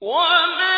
وما أوتيتم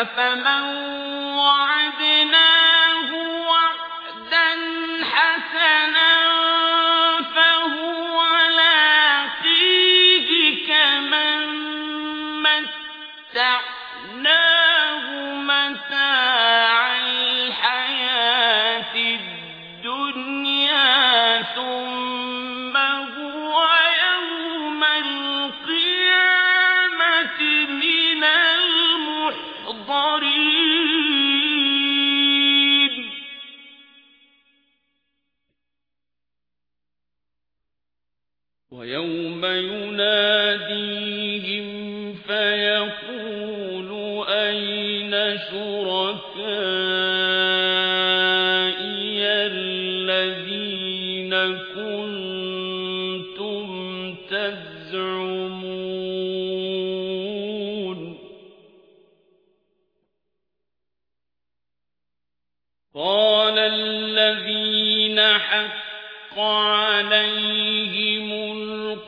أفمن وعدناه وعدا حسنا فهو لاقيه كمن متعناه ويوم يناديهم فيقول أين شركائي الذين كنتم تزعمون؟ قال الذين حق عليهم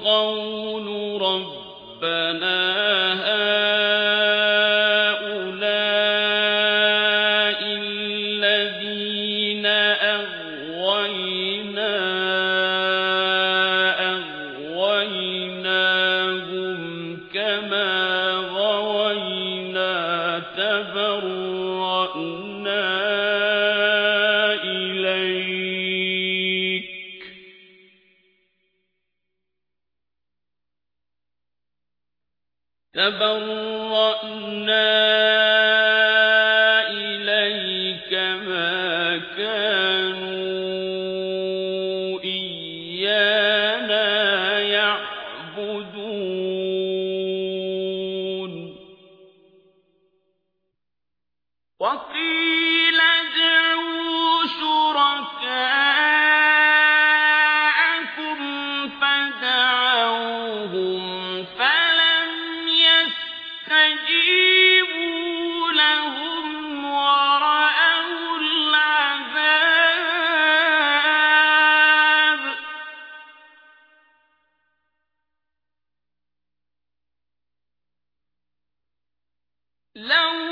القول ربنا هؤلاء الذين أغوينا أغويناهم كما غوينا تبرأنا تبرأنا إليك ما كانوا إيانا يعبدون لو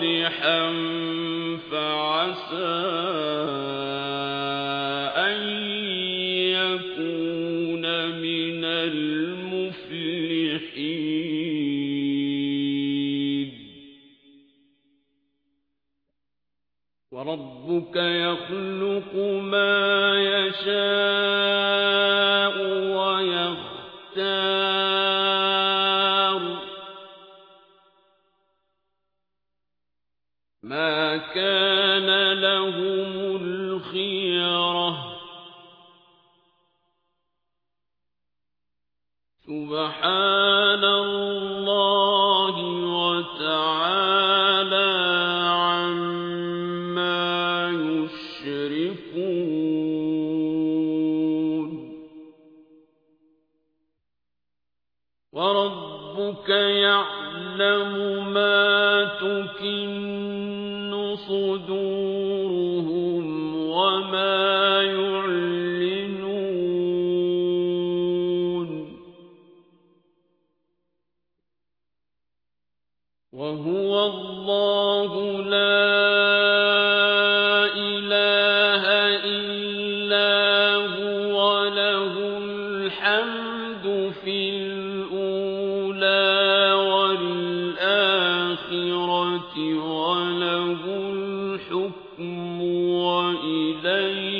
صالحا فعسى أن يكون من المفلحين. وربك يخلق ما يشاء كَانَ لَهُمُ الْخِيَرَةُ. سُبْحَانَ اللَّهِ وَتَعَالَى عَمَّا يُشْرِكُونَ. وَرَبُّكَ يعلم ما تكن صدورهم وما يعلنون وهو الله لا إله إلا هو له الحمد في الحكم وإليه